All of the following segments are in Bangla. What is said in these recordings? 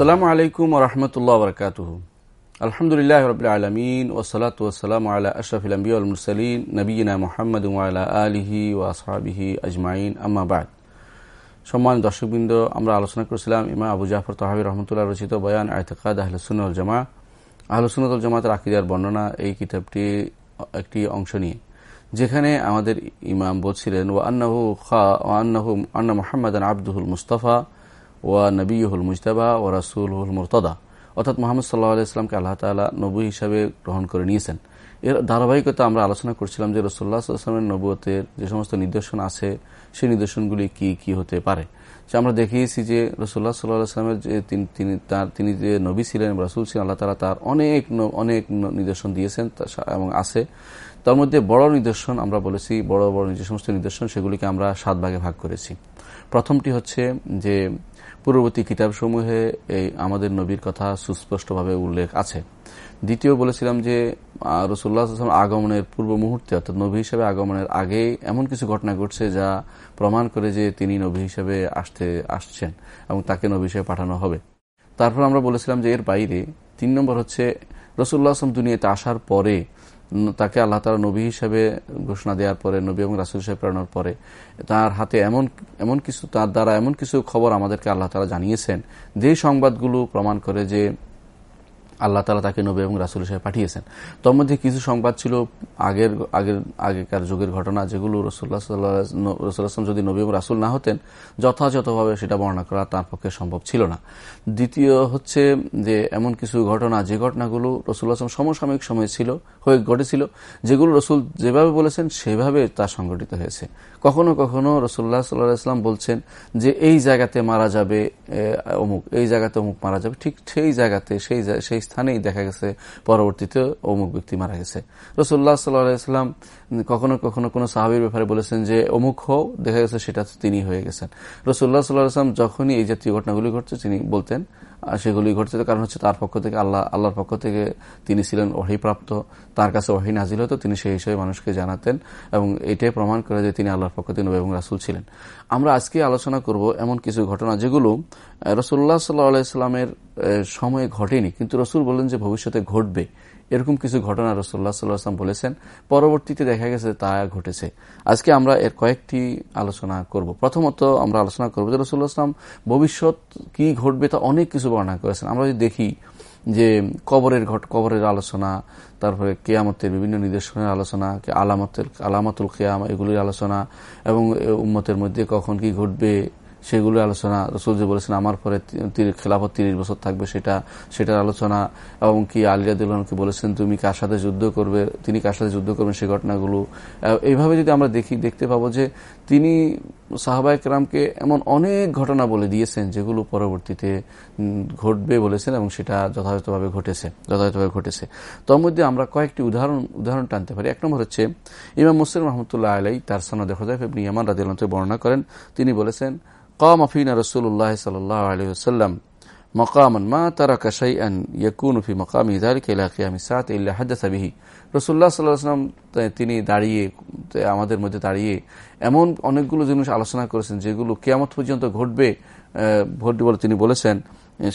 আসসালামু আলাইকুম রহমতুল্লাহ বরকাত আলহামদুলিল্লাহ রবিল আলমিন ওসলাত ওসালাম আল্লাহ আশরফিল মুরসলিন নবীনা মোহাম্মদ আলিহি ও আসহাবিহি আজমাইন। আম্মাবাদ সম্মান দর্শকবৃন্দ, আমরা আলোচনা করেছিলাম ইমা আবু জাফর তহাবি রহমতুল্লাহ রচিত বয়ান আয়তকাদ আহলসুল জামা আহলসুল জামাতের আকিদার বর্ণনা এই কিতাবটি একটি অংশ নিয়ে। যেখানে আমাদের ইমাম বলছিলেন ও আন্নাহু খা ও আন্নাহু, আন্না মোহাম্মদ আব্দুল মুস্তফা। ওয়া নবীহুল মুজতাবা ও রাসুলহুল মুরতদা। অর্থাৎ মোহাম্মদ সাল্লাহ আলাইসলামকে আল্লাহ তালা নবী হিসাবে গ্রহণ করে নিয়েছেন। এর ধারাবাহিকতা আমরা আলোচনা করছিলাম যে রসোল্লা আসলামের নবুয়তের যে সমস্ত নিদর্শন আছে, সেই নিদর্শনগুলি কি কি হতে পারে? যে আমরা দেখিয়েছি যে রসোল্লা সাল্লাহ আসলামের যে তিনি তার, তিনি যে নবী ছিলেন রাসুল ছিলেন, আল্লাহ তালা তার অনেক অনেক নিদর্শন দিয়েছেন এবং আছে। তার মধ্যে বড় নিদর্শন আমরা বলেছি, বড় বড় যে সমস্ত নিদর্শন, সেগুলিকে আমরা সাত ভাগে ভাগ করেছি। প্রথমটি হচ্ছে যে পূর্ববর্তী কিতাবসমূহে এই আমাদের নবীর কথা সুস্পষ্টভাবে উল্লেখ আছে। দ্বিতীয় বলেছিলাম যে রসুল্লাহ আগমনের পূর্ব মুহূর্তে অর্থাৎ নবী হিসেবে আগমনের আগে এমন কিছু ঘটনা ঘটছে যা প্রমাণ করে যে তিনি নবী হিসেবে আসতে, আসছেন এবং তাকে নবী হিসেবে পাঠানো হবে। তারপর আমরা বলেছিলাম যে এর বাইরে তিন নম্বর হচ্ছে রসুল্লাহ আসলাম দুনিয়াতে আসার পরে তাকে আল্লাহ তালা নবী হিসেবে ঘোষণা দেওয়ার পরে, নবী এবং রাসুল হিসেবে প্রেরণার পরে, তার হাতে এমন এমন কিছু, তার দ্বারা এমন কিছু খবর আমাদেরকে আল্লাহ তালা জানিয়েছেন। যে সংবাদগুলো প্রমাণ করে যে আল্লাহ তালা তাকে নবী এবং রাসুল হিসেবে পাঠিয়েছেন। তোর মধ্যে কিছু সংবাদ ছিল আগের আগের, আগেকার যুগের ঘটনা, যেগুলো রসুল্লাহ রসুল্লাহাম যদি নবী এবং রাসুল না হতেন, যথাযথভাবে সেটা বর্ণনা করা তার পক্ষে সম্ভব ছিল না। দ্বিতীয় হচ্ছে যে এমন কিছু ঘটনা, যে ঘটনাগুলো রসুল্লাহ সমসাময়িক সময় ছিল, হয়ে ঘটেছিল, যেগুলো রসুল যেভাবে বলেছেন সেভাবে তা সংগঠিত হয়েছে। কখনো কখনো রসুল্লাহ সাল্লাহ ইসলাম বলছেন যে এই জায়গাতে মারা যাবে অমুক, এই জায়গাতে অমুক মারা যাবে, ঠিক সেই জায়গাতে, সেই সেই স্থানেই দেখা গেছে, পরবর্তীতে অমুক ব্যক্তি মারা গেছে। রসুল্লাহ সাল্লাহাম কখনো কখনো কোনো সাহাবির ব্যাপারে বলেছেন যে, অমুক হও দেখা গেছে সেটা তিনি হয়ে গেছেন। রসুল্লাহ আসলাম যখনই এই জাতীয় ঘটনাগুলি ঘটছে, তিনি বলতেন সেগুলি ঘটছে। কারণ হচ্ছে তার পক্ষ থেকে আল্লাহ, আল্লাহর পক্ষ থেকে তিনি ছিলেন ওহিপ্রাপ্ত তার কাছে ওহি নাজিল হতো, তিনি সেই হিসেবে মানুষকে জানাতেন এবং এটাই প্রমাণ করে যে তিনি আল্লাহর পক্ষ থেকে এবং রাসুল ছিলেন। আমরা আজকে আলোচনা করব এমন কিছু ঘটনা যেগুলো রসুল্লাহ সাল্লাহ আলাইস্লামের সময়ে ঘটেনি, কিন্তু রসুল বলেন যে ভবিষ্যতে ঘটবে। এরকম কিছু ঘটনা রসুল্লাহ সাল্লাহাম বলেছেন। পরবর্তীতে দেখা গেছে তা ঘটেছে। আজকে আমরা এর কয়েকটি আলোচনা করব। প্রথমত আমরা আলোচনা করব যে রসুল্লাহ ভবিষ্যৎ কি ঘটবে তা অনেক কিছু বর্ণনা করেছেন। আমরা যদি দেখি যে কবরের ঘট, কবরের আলোচনা, তারপরে কেয়ামতের বিভিন্ন নিদর্শনের আলোচনা আলামতের, আলামতুল কেয়াম, এগুলির আলোচনা, এবং উম্মতের মধ্যে কখন কি ঘটবে সেগুলো আলোচনা রসুল যে বলেছেন, আমার পরে খেলাফত তিরিশ বছর থাকবে সেটা, সেটার আলোচনা। এবং কি আলিয়া আলিয়াদুল্লাহকে বলেছেন, তুমি কার সাথে যুদ্ধ করবে, তিনি কার সাথে যুদ্ধ করবেন সেই ঘটনাগুলো। এইভাবে যদি আমরা দেখি, দেখতে পাবো যে তিনি সাহাবাইকরামকে এমন অনেক ঘটনা বলে দিয়েছেন, যেগুলো পরবর্তীতে ঘটবে বলেছেন এবং সেটা যথাযথভাবে ঘটেছে যথাযথভাবে ঘটেছে। তোর মধ্যে আমরা কয়েকটি উদাহরণ উদাহরণ টানতে পারি। এক নম্বর হচ্ছে, ইমাম মুসলিম রহমতুল্লাহ আলাই তার সানা দেখা যায় ইবনি ইয়ামান রাদিয়াল্লাহু বর্ণনা করেন। তিনি বলেছেন قام فينا رسول الله صلى الله عليه وسلم مقاما ما ترك شيئا يكون في مقامه ذلك الى قيام الساعه الا حدث به রসুল্লাহ সাল্লাহাম তিনি দাঁড়িয়ে আমাদের মধ্যে দাঁড়িয়ে এমন অনেকগুলো জিনিস আলোচনা করেছেন যেগুলো কেয়ামত পর্যন্ত ঘটবে ঘটবে বলে তিনি বলেছেন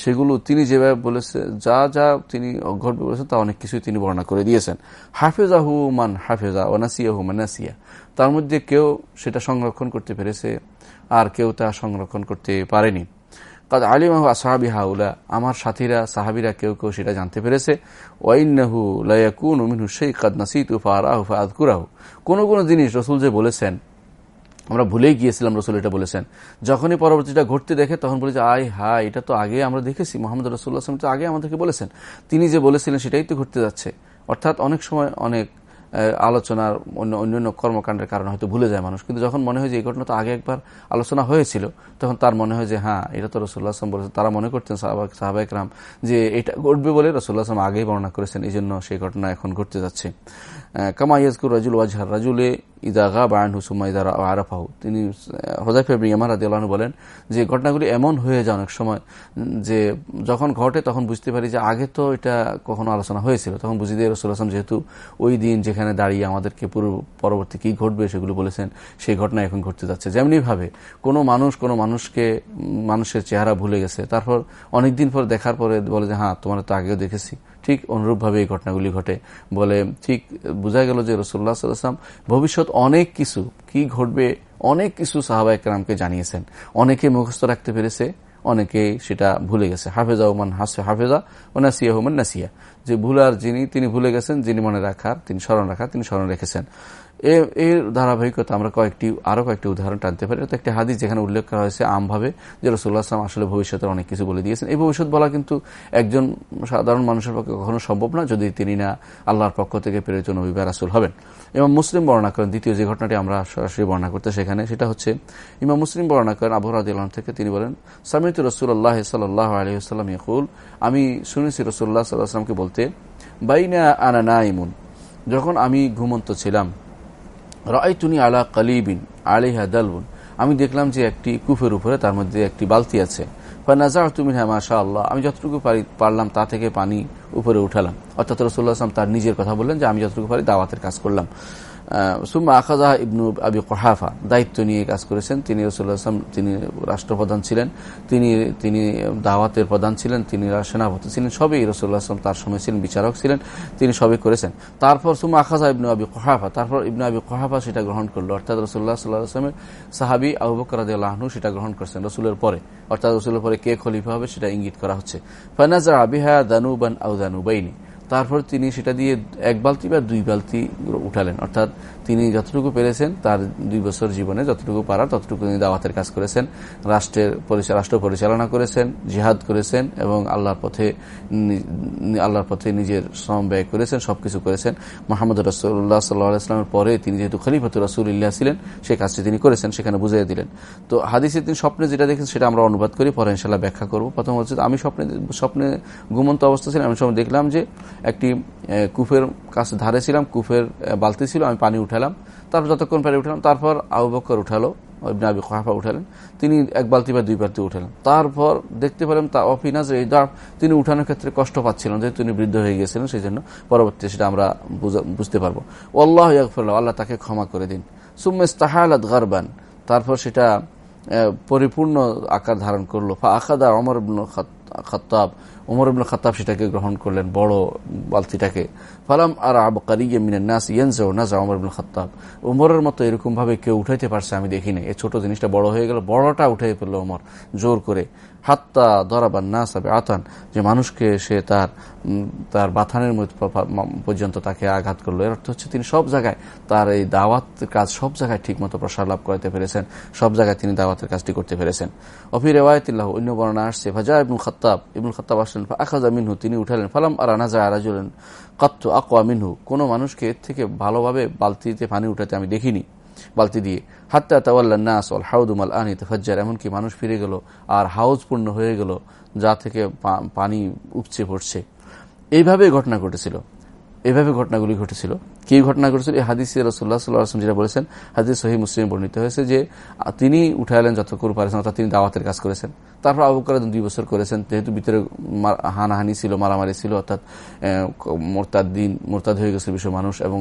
সেগুলো তিনি যেভাবে বলেছে, যা যা তিনি ঘটবে বলেছেন তা অনেক কিছুই তিনি বর্ণনা করে দিয়েছেন। হাফেজাহু মান হাফেজা ওনাসিয়াহু মানাসিয়া তার মধ্যে কেউ সেটা সংরক্ষণ করতে পেরেছে, আর কেউ তা সংরক্ষণ করতে পারেনি। কাদ আলিমাহু আসাহাবি হাউলা, আমার সাথীরা, সাহাবিরা কেউ কেউ সেটা জানতে পেরেছে। ওয়াইনাহু লায়াকুন মিনহু সেই কাদ নাসিতু ফারাহু ফাদকুরাহু কোন কোন জিনিস রসুল যে বলেছেন আমরা ভুলেই গিয়েছিলাম রসুল এটা বলেছেন। যখনই পরবর্তীটা ঘটতে দেখে তখন বলেছে আয় হা এটা তো আগে আমরা দেখেছি। মোহাম্মদ রসুল্লাহ আসলাম তো আগে আমাদেরকে বলেছেন। তিনি যে বলেছিলেন সেটাই তো ঘটতে যাচ্ছে। অর্থাৎ অনেক সময় অনেক আলোচনার অন্য, অন্যান্য কর্মকাণ্ডের কারণে হয়তো ভুলে যায় মানুষ। কিন্তু যখন মনে হয় যে এই ঘটনা তো আগে একবার আলোচনা হয়েছিল, তখন তার মনে হয় যে হ্যাঁ এটা তো রসুল্লাহ আসলাম বলেছেন। তারা মনে করতেন সাহাবাহিক রাম যে, এটা ঘটবে বলে রসুল্লাহ আসলাম আগেই বর্ণনা করেছেন। এই জন্য সেই ঘটনা এখন ঘটতে যাচ্ছে। কামা ইয়াজকুর রাজুল ওয়াজহার রাজুলে ইদা গা বায়ন হুসুমা ইদা আরাফাহু। তিনি হোজাইফ ইয়ামার রাদি আল্লাহ বলেন যে ঘটনাগুলি এমন হয়ে যায় অনেক সময়, যে যখন ঘটে তখন বুঝতে পারি যে আগে তো এটা কখনো আলোচনা হয়েছিল। তখন বুঝি দিয়ে রসুল আসলাম যেহেতু ওই দিন যেখানে দাঁড়িয়ে আমাদেরকে পুরো পরবর্তী কি ঘটবে সেগুলো বলেছেন, সেই ঘটনা এখন ঘটতে যাচ্ছে। যেমনিভাবে কোনো মানুষ কোনো মানুষকে, মানুষের চেহারা ভুলে গেছে, তারপর অনেকদিন পর দেখার পরে বলে যে হ্যাঁ তোমার তো আগেও দেখেছি। ঠিক অনুরূপভাবে এই ঘটনাগুলি ঘটে। বলে ঠিক বোঝা গেল যে রসুল্লাহ সাল্লাম ভবিষ্যৎ অনেক কিছু, কি ঘটবে, অনেক কিছু সাহাবা একরামকে জানিয়েছেন। অনেকে মুখস্থ রাখতে পেরেছে অনেকে সেটা ভুলে গেছে। হাফেজা ওমান হাসে হাফেজা ও নাসিয়া হুমান নাসিয়া। যে ভুলার যিনি, তিনি ভুলে গেছেন, যিনি মনে রাখার, তিনি স্মরণ রাখার, তিনি স্মরণ রেখেছেন। এর ধারাবাহিকতা আমরা কয়েকটি, আরও কয়েকটি উদাহরণ টানতে পারি। একটি হাদিস যেখানে উল্লেখ করা হয়েছে আমভাবে যে রসুল্লাহ আসলাম আসলে ভবিষ্যতের অনেক কিছু বলে দিয়েছেন। এই ভবিষ্যৎ বলা কিন্তু একজন সাধারণ মানুষের পক্ষে কখনো সম্ভব না যদি তিনি না আল্লাহর পক্ষ থেকে প্রেরিত নবী রাসুল হবেন। এবং মুসলিম বর্ণনা করেন, দ্বিতীয় যে ঘটনাটি আমরা সরাসরি বর্ণনা করতে সেখানে সেটা হচ্ছে ইমাম মুসলিম বর্ণনা করেন আবহাওয়াদ থেকে, তিনি বলেন, সামিত রসুল্লাহ সাল্লাহ আলহিহাস্লাম ইকুল আমি শুনেছি রসুল্লাহ সাল্লাহামকে বলতে, বাইনা আনা না ইমুন যখন আমি ঘুমন্ত ছিলাম রায়তুনি আলা কালিবিন আলিহা দালবুন, আমি দেখলাম যে একটি কুফের উপরে তার মধ্যে একটি বালতি আছে ফানাজার তুমি হ্যাঁ আল্লাহ আমি যতটুকু পারি, পারলাম, তা থেকে পানি উপরে উঠালাম। অর্থাৎ রসুল্লাহ আসলাম তার নিজের কথা বললেন যে, আমি যতটুকু পারি দাওয়াতের কাজ করলাম। সুম্মা আখাজা ইবনু আবি কহাফা দায়িত্ব নিয়ে কাজ করেছেন। তিনি রসুল্লাহ আসলাম তিনি রাষ্ট্রপ্রধান ছিলেন। তিনি তিনি দাওয়াতের প্রধান ছিলেন। তিনি সেনাপতি ছিলেন। সবই রসুল্লাহ আসলাম তার সময় ছিলেন, বিচারক ছিলেন। তিনি সবই করেছেন। তারপর সুম্মা আখাজা ইবনু আবি কহাফা তারপর ইবনু আবি কহাফা সেটা গ্রহণ করল। অর্থাৎ রসুল্লাহ সাল্লাহ আসলামের সাহাবি আবু বকর আল্লাহনু সেটা গ্রহণ করেছেন রসুলের পরে। অর্থাৎ রসুলের পরে কে খলিফা হবে সেটা ইঙ্গিত করা হচ্ছে। ফানাজা আবিহা দানুবান আউ দানুবাইনি। তারপর তিনি সেটা দিয়ে এক বালতি বা দুই বালতি উঠালেন। অর্থাৎ তিনি যতটুকু পেরেছেন, তার দুই বছর জীবনে যতটুকু পারার ততটুকু তিনি দাওয়াতের কাজ করেছেন, রাষ্ট্রের রাষ্ট্র পরিচালনা করেছেন, জিহাদ করেছেন এবং আল্লাহর পথে আল্লাহর পথে নিজের শ্রম ব্যয় করেছেন, সবকিছু করেছেন। মোহাম্মদ রসুল্লাহ সাল্লাহামের পরে তিনি যেহেতু খলিফত রসুল ইল্লাহ ছিলেন সেই কাজটি তিনি করেছেন, সেখানে বুঝিয়ে দিলেন। তো হাদিসে তিনি স্বপ্নে যেটা দেখেন সেটা আমরা অনুবাদ করি, পরে ইনশাল্লাহ ব্যাখ্যা করব। প্রথম হচ্ছে, আমি স্বপ্নে স্বপ্নে ঘুমন্ত অবস্থা ছিলাম, আমি সময় দেখলাম যে একটি কুফের কাছে ধারে ছিলাম, কুফের বালতি ছিল, আমি পানি উঠালাম। তারপর যতক্ষণ পারে উঠালাম, তারপর আবু বকর উঠালো আবি খাফা উঠালেন। তিনি এক বালতি বা দুই বালতি উঠালেন। তারপর দেখতে পেলাম তা অফিনাজ, এই দাঁড়, তিনি উঠানোর ক্ষেত্রে কষ্ট পাচ্ছিলেন যে তিনি বৃদ্ধ হয়ে গিয়েছিলেন সেই জন্য পরবর্তী সেটা আমরা বুঝতে পারব। আল্লাহ আল্লাহ তাকে ক্ষমা করে দিন। সুমেস তাহালাত গারবান, তারপর সেটা পরিপূর্ণ আকার ধারণ করল। আকাদা অমর খতাব উমর ইবুল খতাব সেটাকে গ্রহণ করলেন, বড় বালতিটাকে। ফালাম আর আব আবকারিয়ে মিনে নাস ইয়েনজো নাজা উমর ইবুল খতাব উমরের মতো এরকম ভাবে কেউ উঠাইতে পারছে আমি দেখিনি। এই ছোট জিনিসটা বড় হয়ে গেল, বড়টা উঠে ফেলল অমর জোর করে। হাত্তা দরাবান নাস আবে আতান যে মানুষকে সে তার তার বাথানের পর্যন্ত তাকে আঘাত করল। এর অর্থ হচ্ছে তিনি সব জায়গায় তার এই দাওয়াত কাজ সব জায়গায় ঠিকমতো প্রসার লাভ করাতে পেরেছেন। সব জায়গায় তিনি দাওয়াতের কাজটি করতে পেরেছেন। অফি রেওয়ায়তিল্লাহ অন্য বর্ণনা আসছে ভাজা ইবনুল খত্তাব ইবনুল খত্তাব আসলেন আখাজা মিনহু তিনি উঠালেন, ফালাম আর আনাজা আরাজুলেন কত্ত আকোয়া মিনহু কোনো মানুষকে এর থেকে ভালোভাবে বালতিতে পানি উঠাতে আমি দেখিনি। বালতি দিয়ে। হাত্তা তাওয়াল্লা নাস অল হাউদুমাল আনি তফাজ্জার। এমনকি মানুষ ফিরে গেল, আর হাউজ পূর্ণ হয়ে গেল, যা থেকে পানি উপচে পড়ছে। এইভাবে ঘটনা ঘটেছিল। এইভাবে ঘটনাগুলি ঘটেছিল। কি ঘটনা ঘটেছিল? এই হাদিসে রসুল্লাহ সাল্লাম যেটা বলেছেন, হাদিস সহি মুসলিম বর্ণিত হয়েছে যে তিনি উঠাইলেন যতক্ষণ পারেছেন অর্থাৎ তিনি দাওয়াতের কাজ করেছেন। তারপর আবুকার দুই বছর করেছেন, যেহেতু ভিতরে হানাহানি ছিল, মারামারি ছিল, অর্থাৎ মোরতাদ দিন মোরতাদ হয়ে গেছে বিশ্ব মানুষ এবং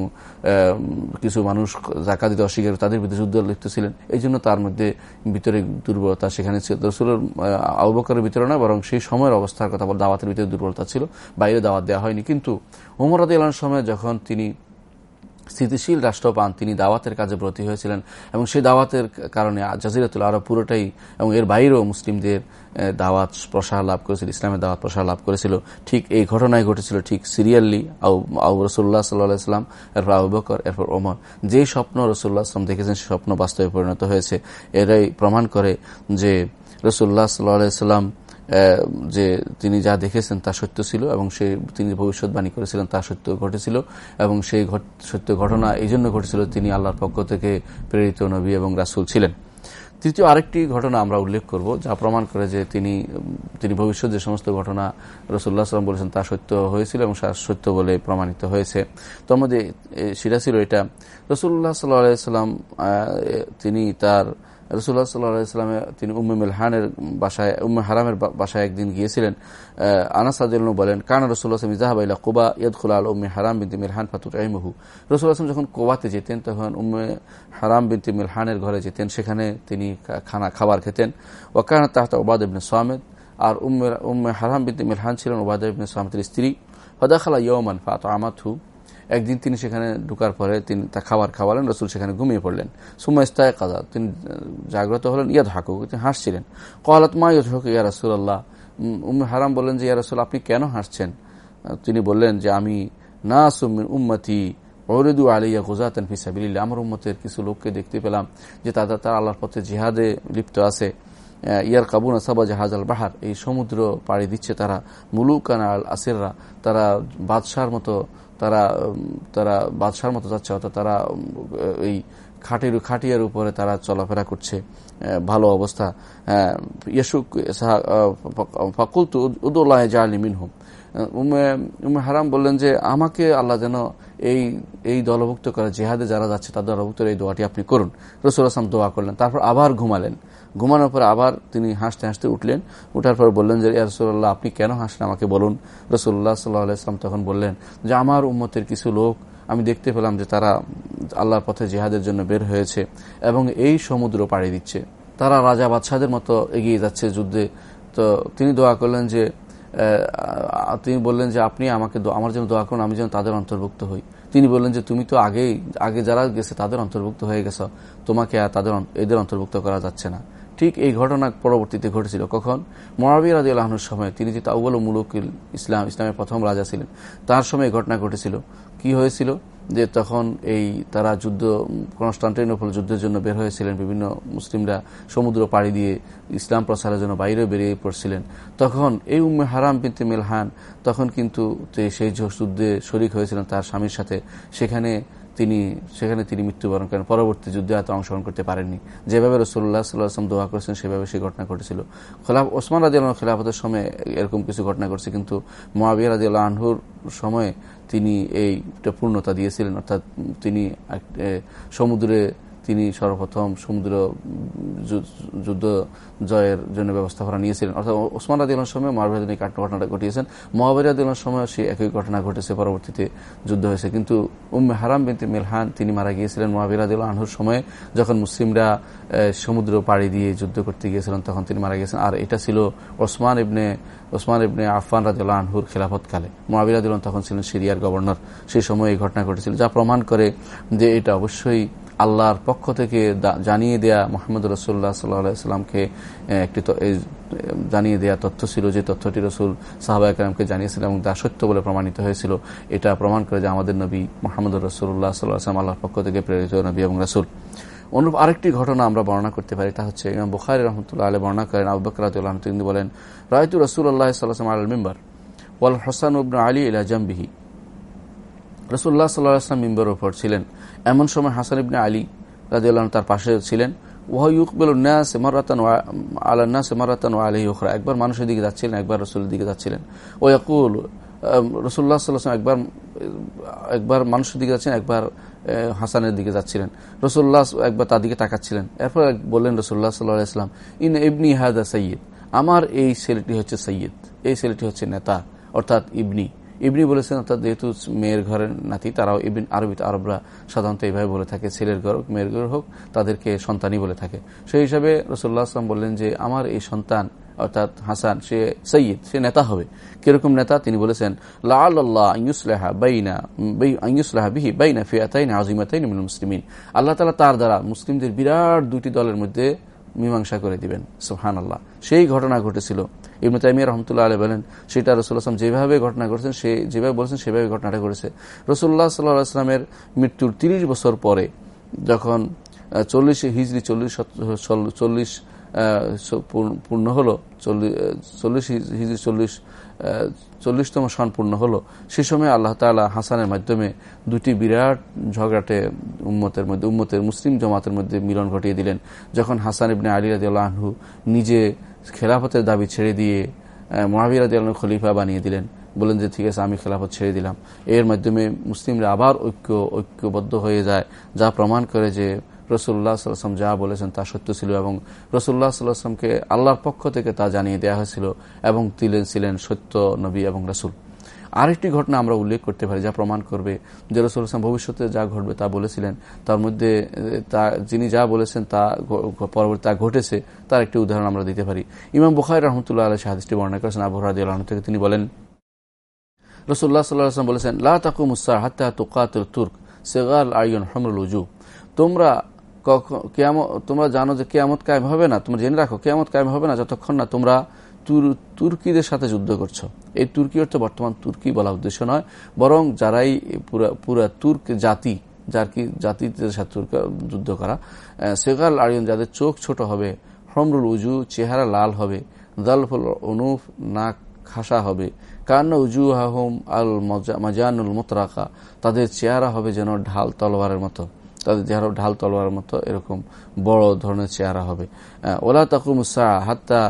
কিছু মানুষ জাকা দিতে অস্বীকার, তাদের ভিতরে যুদ্ধ লিপ্ত ছিলেন। এই জন্য তার মধ্যে ভিতরে দুর্বলতা সেখানে ছিল। রসুলের আবুবকরের ভিতরে না, বরং সেই সময়ের অবস্থার কথা বল, দাওয়াতের ভিতরে দুর্বলতা ছিল, বাইরে দাওয়াত দেওয়া হয়নি। কিন্তু ওমর আদি সময় যখন তিনি স্থিতিশীল রাষ্ট্র পান তিনি দাওয়াতের কাজে ব্রতী হয়েছিলেন এবং সেই দাওয়াতের কারণে জাজিরাতুল আরব পুরোটাই এবং এর বাইরেও মুসলিমদের দাওয়াত প্রসার লাভ করেছিল, ইসলামের দাওয়াত প্রসার লাভ করেছিল। ঠিক এই ঘটনায় ঘটেছিল ঠিক সিরিয়ালি আউ রসুল্লাহ সাল্লাহ ইসলাম এরপর আবু বকর, এরপর ওমর। যে স্বপ্ন রসুল্লাহ আসলাম দেখেছেন সে স্বপ্ন বাস্তবে পরিণত হয়েছে। এরাই প্রমাণ করে যে রসুল্লাহ সাল্লাহ সাল্লাম যে তিনি যা দেখেছেন তা সত্য ছিল এবং সে, তিনি ভবিষ্যৎবাণী করেছিলেন তা সত্য ঘটেছিল এবং সেই সত্য ঘটনা এই জন্য ঘটেছিল তিনি আল্লাহর পক্ষ থেকে প্রেরিত নবী এবং রাসুল ছিলেন। তৃতীয় আরেকটি ঘটনা আমরা উল্লেখ করব, যা প্রমাণ করে যে তিনি তিনি ভবিষ্যৎ যে সমস্ত ঘটনা রসুল্লাহ সাল্লাম বলেছেন তা সত্য হয়েছিল এবং সত্য বলে প্রমাণিত হয়েছে। তোর মধ্যে সেটা ছিল এটা। রসুল্লাহ সাল্লাহ তিনি তার রসুল্লাহ সাল্লাহামে তিনি উম্মে মিলহানের বাসায়, উম্মে হারামের বাসায় একদিন গিয়েছিলেন। আনাস বলেন, কানা রসুল্লাহ ইজাহাবাইলা কোবা ইয়াদুল্লাহ আল উম্মে হারাম বিনতি মিলহান ফাতুর আইমহু রসুল্লাহ যখন কোবাতে যেতেন, তখন উম্মে হারাম বিনতি মিলহানের ঘরে যেতেন। সেখানে তিনি খানা, খাবার খেতেন। ওয়াকানা তাহতা ওবাদ ইবনে সামেদ আর উম্মে উম্মে হারাম বিনতি মিলহান ছিলেন ওবাদ ইবনে সামেদের স্ত্রী। হদাখালা ইয়মান ফাত আমাথু একদিন তিনি সেখানে ঢুকার পরে তিনি তা খাবার খাওয়ালেন, রসুল সেখানে ঘুমিয়ে পড়লেন। সুমা ইস্তায় কাজা, তিনি জাগ্রত হলেন ইয়াদ হাকু তিনি হাসছিলেন। কহালত মা ইয়াদ হক ইয়া রসুল্লাহ উম্মে হারাম বললেন যে, ইয়া রসুল, আপনি কেন হাসছেন? তিনি বললেন যে, আমি না সুমিন উম্মতি ওরেদু আলিয়া গোজাতেন ফিসাবিল্লা আমার উম্মতের কিছু লোককে দেখতে পেলাম যে তাদের তার আল্লাহর পথে জিহাদে লিপ্ত আছে। ইয়ার কাবুনা সাবা জাহাজ আল বাহার, এই সমুদ্র পাড়ি দিচ্ছে তারা। মুলুকান আল আসিররা তারা বাদশার মতো তারা তারা বাদশার মতো যাচ্ছে, অর্থাৎ তারা এই খাটির, খাটিয়ার উপরে তারা চলাফেরা করছে ভালো অবস্থা। ইয়েসুক ফকুল তু উদুল্লাহ জাহালি মিনহুম। উম হারাম বললেন যে, আমাকে আল্লাহ যেন এই এই দলভুক্ত করে জেহাদে যারা যাচ্ছে, তাদের দলভুক্ত এই দোয়াটি আপনি করুন। রসুল আসলাম দোয়া করলেন। তারপর আবার ঘুমালেন। ঘুমানোর পর আবার তিনি হাসতে হাসতে উঠলেন। উঠার পর বললেন যে রসুল্লাহ আপনি কেন হাসলেন? আমাকে বলুন। রসুল্লাহ সাল্লাহাম তখন বললেন যে, আমার উম্মতের কিছু লোক, আমি দেখতে পেলাম যে তারা আল্লাহর পথে জেহাদের জন্য বের হয়েছে এবং এই সমুদ্র পাড়ি দিচ্ছে। তারা রাজা বাদশাহের মতো এগিয়ে যাচ্ছে যুদ্ধে। তো তিনি দোয়া করলেন যে তিনি বললেন যে, আপনি আমাকে আমার জন্য দোয়া করুন, আমি যেন তাদের অন্তর্ভুক্ত হই। তিনি বললেন যে তুমি তো আগেই, আগে যারা গেছে তাদের অন্তর্ভুক্ত হয়ে গেছ। তোমাকে আর তাদের এদের অন্তর্ভুক্ত করা যাচ্ছে না। ঠিক এই ঘটনা পরবর্তীতে ঘটেছিল। কখন? মরাবির আদি আল্লাহনুর সময় তিনি যে মুলুক ইসলাম ইসলামের প্রথম রাজা ছিলেন, তার সময় ঘটনা ঘটেছিল। কি হয়েছিল? যে তখন এই তারা যুদ্ধ কনস্টান্টিনোপল যুদ্ধের জন্য বের হয়েছিলেন বিভিন্ন মুসলিমরা সমুদ্র পাড়ি দিয়ে ইসলাম প্রসারের জন্য বাইরে বেরিয়ে পড়ছিলেন। তখন এই উম্মে হারাম বিনতে মেলহান, তখন কিন্তু সেই যুদ্ধে শরিক হয়েছিলেন তার স্বামীর সাথে, সেখানে তিনি, সেখানে তিনি মৃত্যুবরণ করেন। পরবর্তী যুদ্ধে হয়তো অংশগ্রহণ করতে পারেননি। যেভাবে রসুল্লাহ সাল্লাহাম দোয়া করেছেন, সেভাবে সেই ঘটনা ঘটেছিল। খোলাফ ওসমান রাজি আল্লাহ খেলাফতের সময় এরকম কিছু ঘটনা ঘটছে, কিন্তু মহাবিয়া রাজি আল্লাহ আনহুর সময়ে তিনি এইটা পূর্ণতা দিয়েছিলেন। অর্থাৎ তিনি সমুদ্রে তিনি সর্বপ্রথম সমুদ্র যুদ্ধ জয়ের জন্য ব্যবস্থাপনা নিয়েছিলেন। অর্থাৎ ওসমান রাদিউল্লার সময় মহাবিরাদ ঘটনাটা ঘটিয়েছেন। মহাবিরাদুল্লার সময় সে একই ঘটনা ঘটেছে, পরবর্তীতে যুদ্ধ হয়েছে। কিন্তু উম্মে হারাম বিনতে মেলহান, তিনি মারা গিয়েছিলেন মহাবীর মহাবিরাদুল্লাহ আনহুর সময়। যখন মুসলিমরা সমুদ্র পাড়ি দিয়ে যুদ্ধ করতে গিয়েছিলেন, তখন তিনি মারা গিয়েছেন। আর এটা ছিল ওসমান ইবনে ওসমান ইবনে আফান রাজুল্লাহ আনহুর খেলাফতকালে। মহাবীর মহাবিরাদুল্লাহ তখন ছিলেন সিরিয়ার গভর্নর। সেই সময় এই ঘটনা ঘটেছিল, যা প্রমাণ করে যে এটা অবশ্যই আল্লাহর পক্ষ থেকে জানিয়ে দেয়া মোহাম্মদ রসুল্লাহ সাল্লাহামকে একটি জানিয়ে দেয়া তথ্য ছিল যে তথ্যটি রসুল সাহাবা একরামকে জানিয়েছিলেন এবং তা সত্য বলে প্রমাণিত হয়েছিল। এটা প্রমাণ করে যে আমাদের নবী মোহাম্মদ রসুল্লাহ সাল্লাহ সাল্লাহাম আল্লাহর পক্ষ থেকে প্রেরিত নবী এবং রসুল। অনুরূপ আরেকটি ঘটনা আমরা বর্ণনা করতে পারি, তা হচ্ছে ইমাম বুখারি রহমতুল্লাহ আলী বর্ণনা করেন আব্বাকরাতুল্লাহ তিনি বলেন, রায়তু রসুল আল্লাহ সাল্লাহাম আল মেম্বার ওয়াল হোসান উবন আলী ইলা জাম্বিহি। রসুল্লাহ সাল্লাহ আসলাম মিম্বর ওপর ছিলেন। এমন সময় হাসান ইবনে আলী রাজিউল্লাহ তার পাশে ছিলেন। একবার মানুষের দিকে যাচ্ছিলেন, একবার রসুলের দিকে যাচ্ছিলেন। ও ইয়াকুল রসুল্লাহ সাল্লাম একবার একবার মানুষের দিকে যাচ্ছেন একবার হাসানের দিকে যাচ্ছিলেন। রসুল্লাহ একবার তার দিকে তাকাচ্ছিলেন। এরপর বললেন রসুল্লাহ সাল্লাহ ইসলাম ইন ইবনি হায়দা সৈয়দ আমার এই ছেলেটি হচ্ছে সৈয়দ এই ছেলেটি হচ্ছে নেতা, অর্থাৎ ইবনি। ইবনি বলেছেন, অর্থাৎ যেহেতু মেয়ের ঘরের নাতি, তারাও ইবিন আরবিত আরবরা সাধারণত এইভাবে বলে থাকে, ছেলের ঘর হোক, মেয়ের ঘর হোক, তাদেরকে সন্তানই বলে থাকে। সেই হিসাবে রসুল্লাহ আসলাম বললেন যে, আমার এই সন্তান, অর্থাৎ হাসান, সে সৈয়দ, সে নেতা হবে। কীরকম নেতা? তিনি বলেছেন মুসলিমিন। আল্লাহ তালা তার দ্বারা মুসলিমদের বিরাট দুটি দলের মধ্যে মীমাংসা করে দিবেন। সোহান আল্লাহ সেই ঘটনা ঘটেছিল। ইবনু তাইমিয়া রহমতুল্লাহ আলী বলেন, সেটা রসুল আসলাম যেভাবে ঘটনা করেছেন, সে যেভাবে বলেছেন, সেভাবে ঘটনাটা করেছে রসুল্লাহ সাল্লাহ আসলামের মৃত্যুর তিরিশ বছর পরে, যখন চল্লিশ হিজড়ি চল্লিশ চল্লিশ পূর্ণ হলো চল্লিশ হিজি চল্লিশ চল্লিশতম সন পূর্ণ হলো, সে সময় আল্লাহ তালা হাসানের মাধ্যমে দুটি বিরাট ঝগড়াটে উম্মতের মধ্যে, উম্মতের মুসলিম জমাতের মধ্যে মিলন ঘটিয়ে দিলেন, যখন হাসান ইবনে আলী রাজি আল্লাহু নিজে খেলাফতের দাবি ছেড়ে দিয়ে মহাবিরাদ খলিফা বানিয়ে দিলেন। বলেন যে, ঠিক আছে, আমি খেলাফত ছেড়ে দিলাম। এর মাধ্যমে মুসলিমরা আবার ঐক্য, ঐক্যবদ্ধ হয়ে যায়, যা প্রমাণ করে যে রসুল্লাহ সাল্লাম যা বলেছেন তা সত্য ছিল এবং রসুল্লাহ সাল্লাহামকে আল্লাহর পক্ষ থেকে তা জানিয়ে দেওয়া হয়েছিল এবং তিলেন ছিলেন সত্য নবী এবং রসুল। আরেকটি ঘটনা আমরা উল্লেখ করতে পারি, যা প্রমাণ করবে যে রসুল ইসলাম ভবিষ্যতে যা ঘটবে তা বলেছিলেন। তার মধ্যে তা, যিনি যা বলেছেন তা পরবর্তী, তা ঘটেছে, তার একটি উদাহরণ আমরা দিতে পারি। ইমাম বুখাই রহমতুল্লাহ আলহ হাদিসটি বর্ণনা করেছেন, আবু রাজি আল্লাহ থেকে তিনি বলেন রসুল্লাহ সাল্লাহ বলেছেন, লা তাকু মুসার হাত্তা তুকাতুল তুর্ক সেগাল আইন হমরুল উজু তোমরা কেয়ামত, তোমরা জানো যে কেয়ামত কায়েম হবে না, তোমরা জেনে রাখো, কেয়ামত কায়েম হবে না, যতক্ষণ না তোমরা তুর্কিদের সাথে যুদ্ধ করছ। এই তুর্কি অর্থ বর্তমান তুর্কি বলা উদ্দেশ্য নয়, বরং যারাই পুরা পুরা তুর্ক জাতি, যার কি জাতিদের সাথে যুদ্ধ করা সেগাল আরিয়ন যাদের চোখ ছোট হবে, হমরুল উজু, চেহারা লাল হবে, দালফুল অনুফ নাক খাসা হবে, কান্না উজু আহম আল মাজানুল মতরাকা, তাদের চেহারা হবে যেন ঢাল তলোয়ারের মতো, তাদের চেহারা ঢাল তলোয়ারের মতো এরকম বড় ধরনের চেহারা হবে। ওলা তাকুমুসা হাত্তা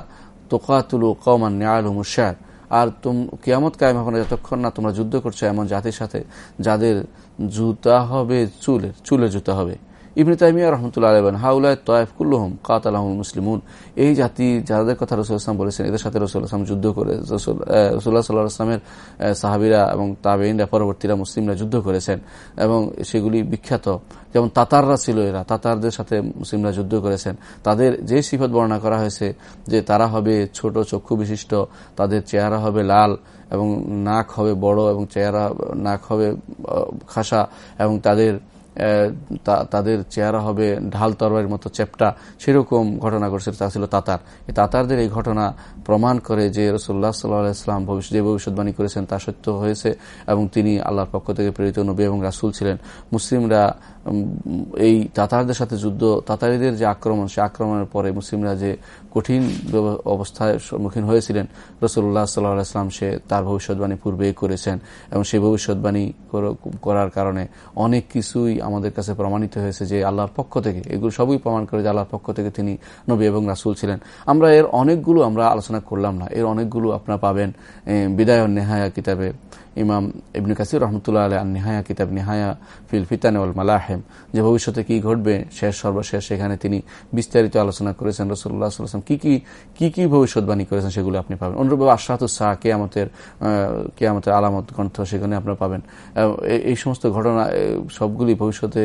তোকাতুলু কমান নেয়াল হুমুশার আর তুম, কিয়ামত কায়েম হবে না যতক্ষণ না তোমরা যুদ্ধ করছ এমন জাতির সাথে, যাদের জুতা হবে চুলের চুলের জুতা হবে। ইবনে তাইমিয়া রহমতুল্লাহ আলবেন হাউলায় তয়েফ কুল্লুহম কাতালাহুল মুসলিমুন। এই জাতি যাদের কথা রসুল ইসলাম বলেছেন, এদের সাথে রসুল ইসলাম যুদ্ধ করে রসুল্লাহ সাল্লাহ আসলামের সাহাবিরা এবং তাবেইনরা পরবর্তীরা মুসলিমরা যুদ্ধ করেছেন এবং সেগুলি বিখ্যাত। যেমন তাতাররা ছিল এরা, তাতারদের সাথে মুসলিমরা যুদ্ধ করেছেন। তাদের যে সিফত বর্ণনা করা হয়েছে যে তারা হবে ছোট চক্ষু বিশিষ্ট, তাদের চেহারা হবে লাল এবং নাক হবে বড় এবং চেহারা, নাক হবে খাসা এবং তাদের তাদের চেহারা হবে ঢাল তরবারির মতো চেপটা। সেরকম ঘটনা ঘটছে, তা ছিল তাতার। এই তাতারদের এই ঘটনা প্রমাণ করে যে রসুল্লাহ সাল্লাহাম যে ভবিষ্যৎবাণী করেছেন তা সত্য হয়েছে এবং তিনি আল্লাহর পক্ষ থেকে প্রেরিত নবী এবং রাসুল ছিলেন। মুসলিমরা এই তাতারদের সাথে যুদ্ধ, তাতারিদের যে আক্রমণ, সে আক্রমণের পরে মুসলিমরা যে কঠিন অবস্থায় সম্মুখীন হয়েছিলেন রসুল্লাহ সাল্লাহাম সে তার ভবিষ্যৎবাণী পূর্বেই করেছেন এবং সেই ভবিষ্যৎবাণী করার কারণে অনেক কিছুই আমাদের কাছে প্রমাণিত হয়েছে যে আল্লাহর পক্ষ থেকে, এগুলো সবই প্রমাণ করে যে আল্লাহর পক্ষ থেকে তিনি নবী এবং রাসুল ছিলেন। আমরা এর অনেকগুলো আমরা আলোচনা করলাম না, এর অনেকগুলো আপনারা পাবেন বিদায় নেহায়া কিতাবে। ইমাম ইবনে কাসির রহমতুল্লাহ আলহ নেহায়া কিতাব নেহায়া, ফিল ফিতান মালাহেম। যে ভবিষ্যতে কি ঘটবে শেষ সর্বশেষ সেখানে তিনি বিস্তারিত আলোচনা করেছেন রসুল্লাহ সাল্লাম কি কি কি কি ভবিষ্যৎবাণী করেছেন সেগুলো আপনি পাবেন। অনুরূপভাবে আশরাতুস শাহ কেয়ামতের কেয়ামতের আলামত গ্রন্থ সেখানে আপনারা পাবেন। এই সমস্ত ঘটনা সবগুলি ভবিষ্যতে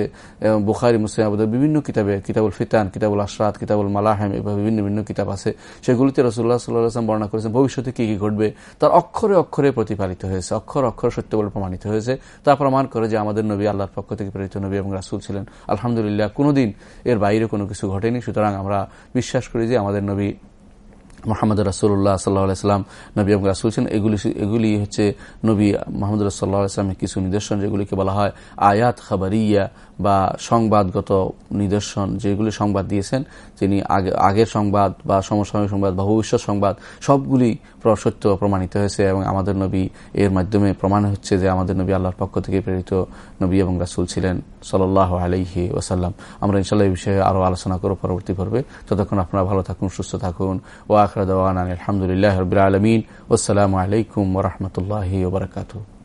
বুখারি, মুসলিম আবুদের বিভিন্ন কিতাবে, কিতাবুল ফিতান, কিতাবুল আশরাত, কিতাবুল মালাহেম এভাবে বিভিন্ন বিভিন্ন কিতাব আছে। সেগুলিতে রসুল্লাহ সাল্লাহ বর্ণনা করেছেন, ভবিষ্যতে কি কি ঘটবে? তার অক্ষরে অক্ষরে প্রতিপালিত হয়েছে। অক্ষর অক্ষর অক্ষর সত্য বলে প্রমাণিত হয়েছে। তা প্রমাণ করে যে আমাদের নবী আল্লাহর পক্ষ থেকে প্রেরিত নবী এবং রাসুল ছিলেন। আলহামদুলিল্লাহ, কোনোদিন এর বাইরে কোনো কিছু ঘটেনি। সুতরাং আমরা বিশ্বাস করি যে আমাদের নবী মোহাম্মদ রাসুল্লাহ সাল্লাহ সাল্লাম, নবী এবং রাসুল ছিলেন। এগুলি এগুলি হচ্ছে নবী মোহাম্মদ রাসুল্লাহ কিছু নিদর্শন, যেগুলিকে বলা হয় আয়াত খাবারিয়া বা সংবাদগত নিদর্শন, যেগুলি সংবাদ দিয়েছেন। তিনি আগে আগের সংবাদ বা সমসাময়িক সংবাদ বা ভবিষ্যৎ সংবাদ, সবগুলি সত্য প্রমাণিত হয়েছে এবং আমাদের নবী এর মাধ্যমে প্রমাণ হচ্ছে যে আমাদের নবী আল্লাহর পক্ষ থেকে প্রেরিত নবী এবং রাসুল ছিলেন সাল্লাহ আলহি ওসাল্লাম আমরা ইনশাল্লাহ এই বিষয়ে আরও আলোচনা করব পরবর্তী পর্বে। ততক্ষণ আপনারা ভালো থাকুন, সুস্থ থাকুন। ও আখরা দেওয়ান আলহামদুলিল্লাহ রবিআ আলমিন। ওসালামু আলাইকুম ওরহমতুল্লাহ ওবরাকাতু